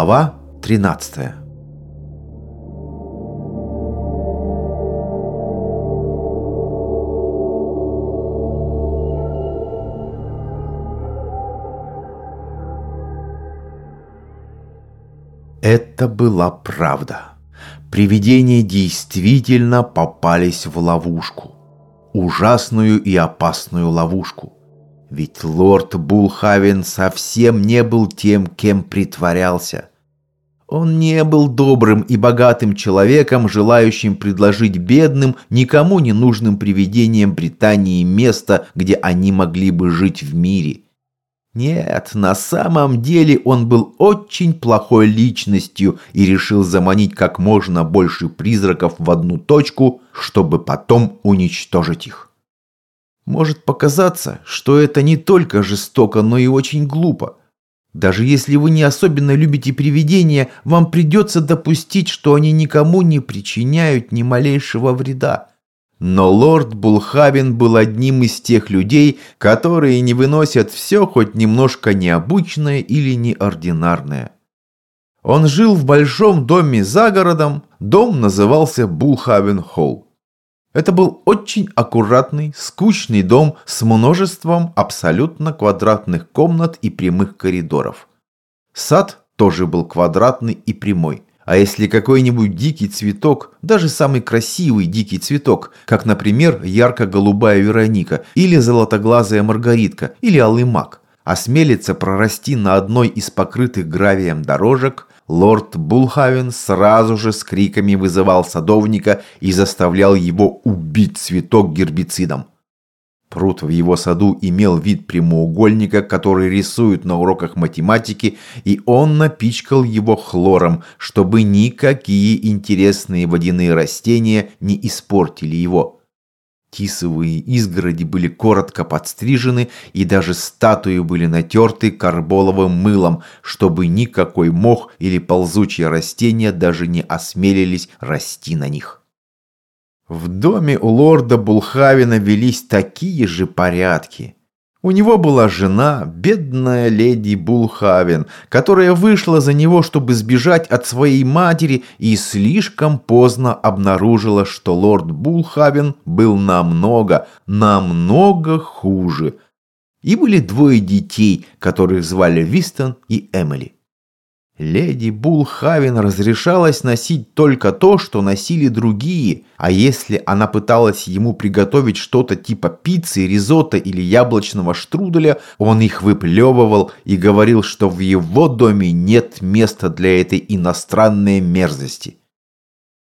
Глава 13 Это была правда. Привидения действительно попались в ловушку. Ужасную и опасную ловушку. Ведь лорд Булхавен совсем не был тем, кем притворялся. Он не был добрым и богатым человеком, желающим предложить бедным, никому не нужным привидениям Британии место, где они могли бы жить в мире. Нет, на самом деле он был очень плохой личностью и решил заманить как можно больше призраков в одну точку, чтобы потом уничтожить их. Может показаться, что это не только жестоко, но и очень глупо. Даже если вы не особенно любите привидения, вам придется допустить, что они никому не причиняют ни малейшего вреда. Но лорд Булхавин был одним из тех людей, которые не выносят все хоть немножко необычное или неординарное. Он жил в большом доме за городом, дом назывался Булхавен Холл. Это был очень аккуратный, скучный дом с множеством абсолютно квадратных комнат и прямых коридоров. Сад тоже был квадратный и прямой. А если какой-нибудь дикий цветок, даже самый красивый дикий цветок, как, например, ярко-голубая Вероника, или золотоглазая Маргаритка, или алый мак, осмелится прорасти на одной из покрытых гравием дорожек, лорд Булхавен сразу же с криками вызывал садовника и заставлял его убить цветок гербицидом. Пруд в его саду имел вид прямоугольника, который рисуют на уроках математики, и он напичкал его хлором, чтобы никакие интересные водяные растения не испортили его. Тисовые изгороди были коротко подстрижены, и даже статуи были натерты карболовым мылом, чтобы никакой мох или ползучие растения даже не осмелились расти на них. В доме у лорда Булхавина велись такие же порядки – у него была жена, бедная леди Булхавен, которая вышла за него, чтобы сбежать от своей матери и слишком поздно обнаружила, что лорд Булхавен был намного, намного хуже. И были двое детей, которых звали Вистон и Эмили. Леди Булхавен разрешалось носить только то, что носили другие, а если она пыталась ему приготовить что-то типа пиццы, ризотто или яблочного штруделя, он их выплевывал и говорил, что в его доме нет места для этой иностранной мерзости.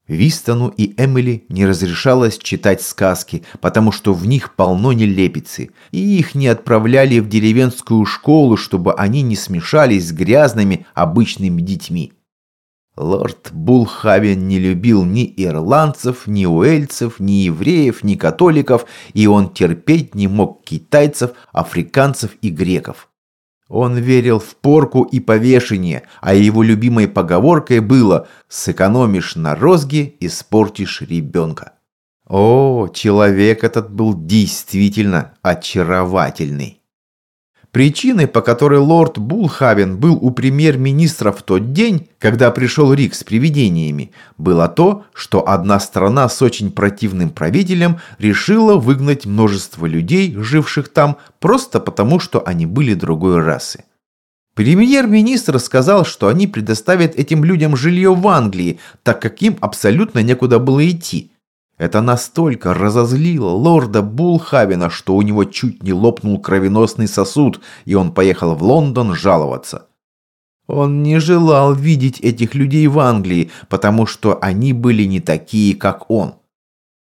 Вистону и Эмили не разрешалось читать сказки, потому что в них полно нелепицы, и их не отправляли в деревенскую школу, чтобы они не смешались с грязными обычными детьми. Лорд Булхавен не любил ни ирландцев, ни уэльцев, ни евреев, ни католиков, и он терпеть не мог китайцев, африканцев и греков. Он верил в порку и повешение, а его любимой поговоркой было «сэкономишь на розге, испортишь ребенка». О, человек этот был действительно очаровательный. Причиной, по которой лорд Булхавен был у премьер-министра в тот день, когда пришел Рик с привидениями, было то, что одна страна с очень противным правителем решила выгнать множество людей, живших там, просто потому, что они были другой расы. Премьер-министр сказал, что они предоставят этим людям жилье в Англии, так как им абсолютно некуда было идти – это настолько разозлило лорда Булхавина, что у него чуть не лопнул кровеносный сосуд, и он поехал в Лондон жаловаться. Он не желал видеть этих людей в Англии, потому что они были не такие, как он.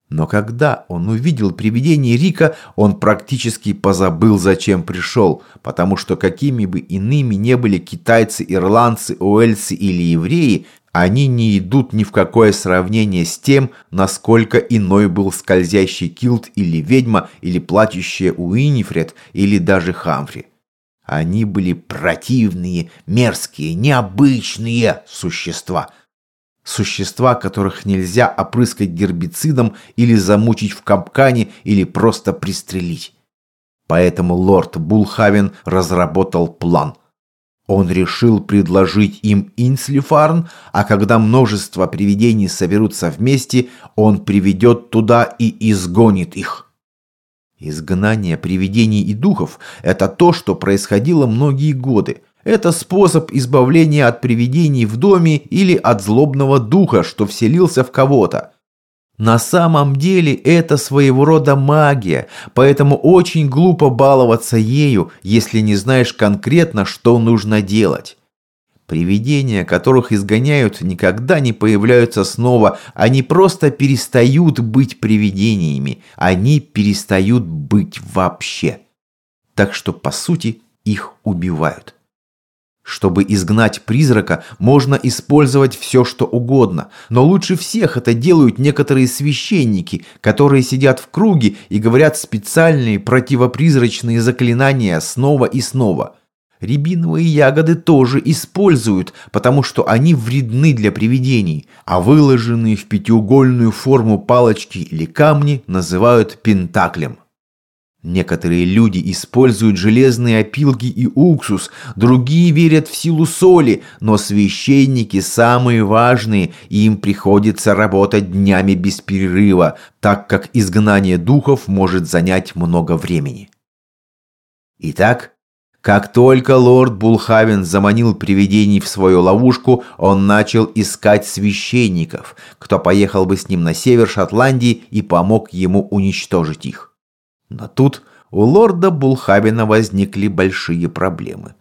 Но когда он увидел привидение Рика, он практически позабыл, зачем пришел, потому что какими бы иными не были китайцы, ирландцы, уэльцы или евреи, они не идут ни в какое сравнение с тем, насколько иной был скользящий килт или ведьма, или плачущая Уинифред, или даже Хамфри. Они были противные, мерзкие, необычные существа. Существа, которых нельзя опрыскать гербицидом или замучить в капкане или просто пристрелить. Поэтому лорд Булхавен разработал план – Он решил предложить им Инслифарн, а когда множество привидений соберутся вместе, он приведет туда и изгонит их. Изгнание привидений и духов – это то, что происходило многие годы. Это способ избавления от привидений в доме или от злобного духа, что вселился в кого-то. На самом деле это своего рода магия, поэтому очень глупо баловаться ею, если не знаешь конкретно, что нужно делать. Привидения, которых изгоняют, никогда не появляются снова, они просто перестают быть привидениями, они перестают быть вообще. Так что, по сути, их убивают. Чтобы изгнать призрака, можно использовать все, что угодно, но лучше всех это делают некоторые священники, которые сидят в круге и говорят специальные противопризрачные заклинания снова и снова. Рябиновые ягоды тоже используют, потому что они вредны для привидений, а выложенные в пятиугольную форму палочки или камни называют пентаклем. Некоторые люди используют железные опилки и уксус, другие верят в силу соли, но священники самые важные, и им приходится работать днями без перерыва, так как изгнание духов может занять много времени. Итак, как только лорд Булхавен заманил привидений в свою ловушку, он начал искать священников, кто поехал бы с ним на север Шотландии и помог ему уничтожить их. Но тут у лорда Булхабина возникли большие проблемы.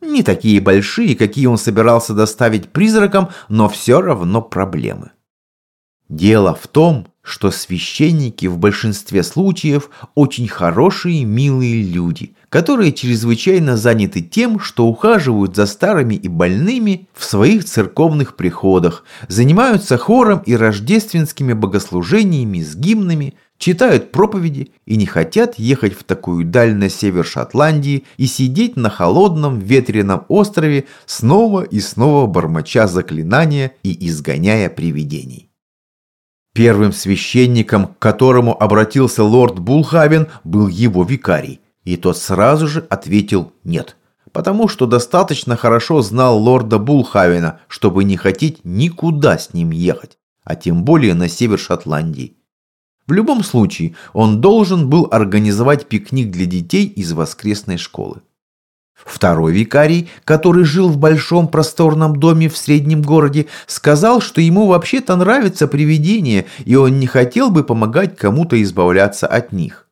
Не такие большие, какие он собирался доставить призракам, но все равно проблемы. Дело в том, что священники в большинстве случаев очень хорошие, милые люди, которые чрезвычайно заняты тем, что ухаживают за старыми и больными в своих церковных приходах, занимаются хором и рождественскими богослужениями с гимнами, читают проповеди и не хотят ехать в такую даль на север Шотландии и сидеть на холодном ветреном острове, снова и снова бормоча заклинания и изгоняя привидений. Первым священником, к которому обратился лорд Булхавен, был его викарий, и тот сразу же ответил «нет», потому что достаточно хорошо знал лорда Булхавена, чтобы не хотеть никуда с ним ехать, а тем более на север Шотландии. В любом случае, он должен был организовать пикник для детей из воскресной школы. Второй викарий, который жил в большом просторном доме в среднем городе, сказал, что ему вообще-то нравятся привидения, и он не хотел бы помогать кому-то избавляться от них.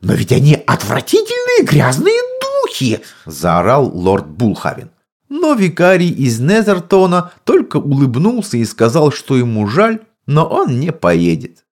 «Но ведь они отвратительные грязные духи!» – заорал лорд Булхавен. Но викарий из Незертона только улыбнулся и сказал, что ему жаль, но он не поедет.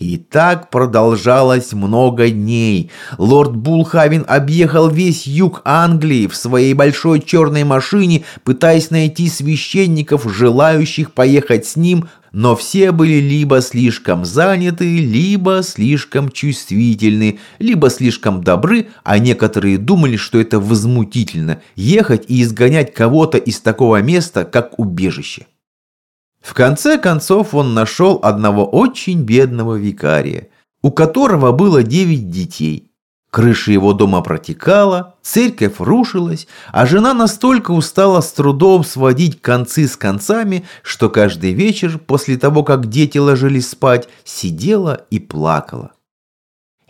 И так продолжалось много дней. Лорд Булхавин объехал весь юг Англии в своей большой черной машине, пытаясь найти священников, желающих поехать с ним, но все были либо слишком заняты, либо слишком чувствительны, либо слишком добры, а некоторые думали, что это возмутительно – ехать и изгонять кого-то из такого места, как убежище. В конце концов он нашел одного очень бедного викария, у которого было девять детей. Крыша его дома протекала, церковь рушилась, а жена настолько устала с трудом сводить концы с концами, что каждый вечер после того, как дети ложились спать, сидела и плакала.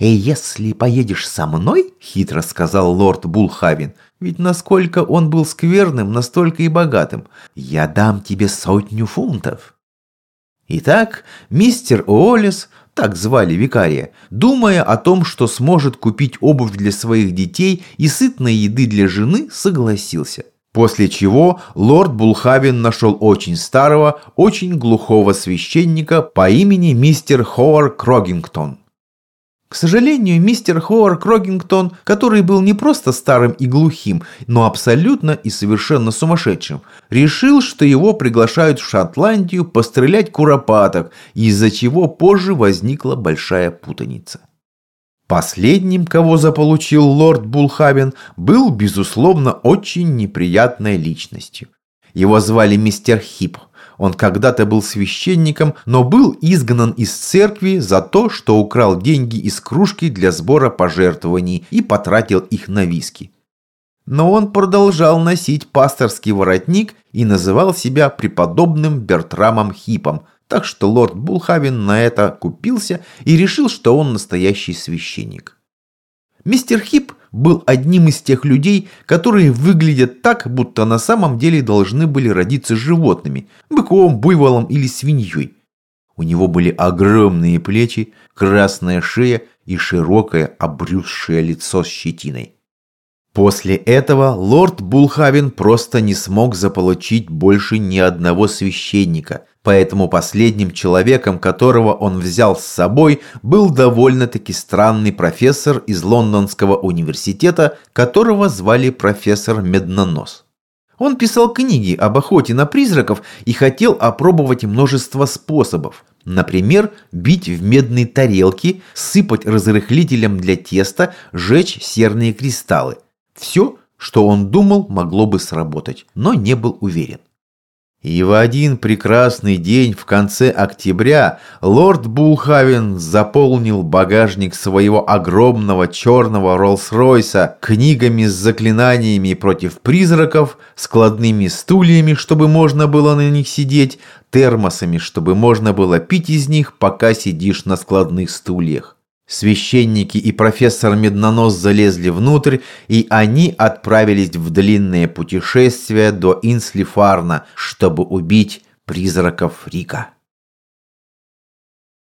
«И если поедешь со мной, — хитро сказал лорд Булхавин, ведь насколько он был скверным, настолько и богатым, я дам тебе сотню фунтов». Итак, мистер Уоллес, так звали викария, думая о том, что сможет купить обувь для своих детей и сытной еды для жены, согласился. После чего лорд Булхавин нашел очень старого, очень глухого священника по имени мистер Ховар Крогингтон. К сожалению, мистер Хоуэр Крогингтон, который был не просто старым и глухим, но абсолютно и совершенно сумасшедшим, решил, что его приглашают в Шотландию пострелять куропаток, из-за чего позже возникла большая путаница. Последним, кого заполучил лорд Булхавен, был, безусловно, очень неприятной личностью. Его звали мистер Хип. Он когда-то был священником, но был изгнан из церкви за то, что украл деньги из кружки для сбора пожертвований и потратил их на виски. но он продолжал носить пасторский воротник и называл себя преподобным Бертрамом Хипом, так что лорд Булхавин на это купился и решил, что он настоящий священник. Мистер Хип был одним из тех людей, которые выглядят так, будто на самом деле должны были родиться животными – быком, буйволом или свиньей. У него были огромные плечи, красная шея и широкое обрюзшее лицо с щетиной. После этого лорд Булхавин просто не смог заполучить больше ни одного священника, поэтому последним человеком, которого он взял с собой, был довольно-таки странный профессор из Лондонского университета, которого звали профессор Меднонос. Он писал книги об охоте на призраков и хотел опробовать множество способов. Например, бить в медные тарелки, сыпать разрыхлителем для теста, жечь серные кристаллы – все, что он думал, могло бы сработать, но не был уверен. И в один прекрасный день в конце октября лорд Булхавен заполнил багажник своего огромного черного Роллс-Ройса книгами с заклинаниями против призраков, складными стульями, чтобы можно было на них сидеть, термосами, чтобы можно было пить из них, пока сидишь на складных стульях. Священники и профессор Меднонос залезли внутрь, и они отправились в длинное путешествие до Инслифарна, чтобы убить призраков Рика.